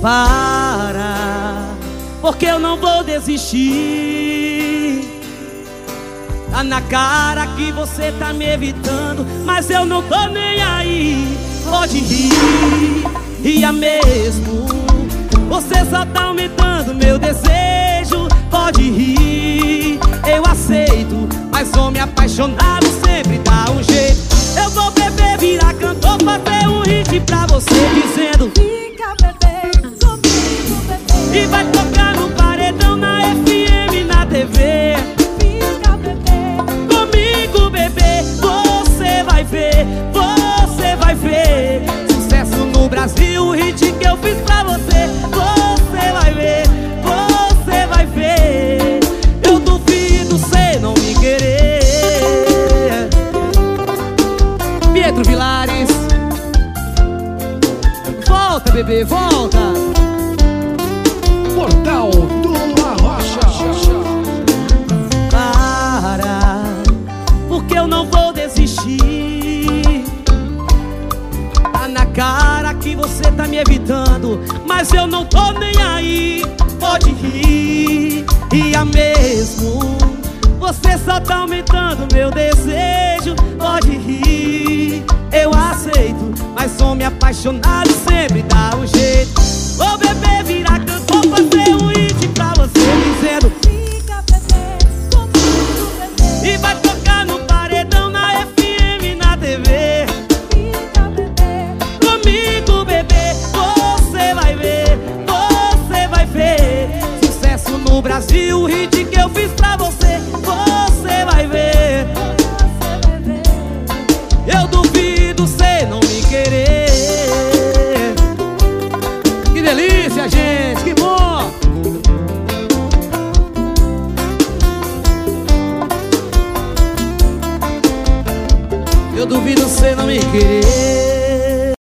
Para, porque eu não vou desistir. Tá na cara que você tá me evitando, mas eu não tô nem aí. Pode rir, ria mesmo. Você só tá aumentando meu desejo. Apaixonado sempre dá um jeito. Eu vou beber, virar cantor, fazer um hit pra você dizendo. E vai tocar no paredão, na FM, na TV Fica, bebê Comigo, bebê, você vai ver, você vai ver Sucesso no Brasil, o hit que eu fiz pra Volta, bebê, volta. Portal do Arrocha. para Porque eu não vou desistir. Tá na cara que você tá me evitando Mas eu não tô nem aí. Pode rir, ria mesmo. Você só tá aumentando meu desejo. Pode apaixonado sempre dá um jeito. Ô bebê, virar cantor, fazer um hit pra você dizendo Fica, bebê Comigo, bebê. E vai tocar no paredão, na FM, na TV Fica, bebê. Comigo, bebê, você vai ver, você vai ver. Sucesso no Brasil, o hit que eu fiz pra Você delícia, gente, que bom. Eu duvido cê não me querer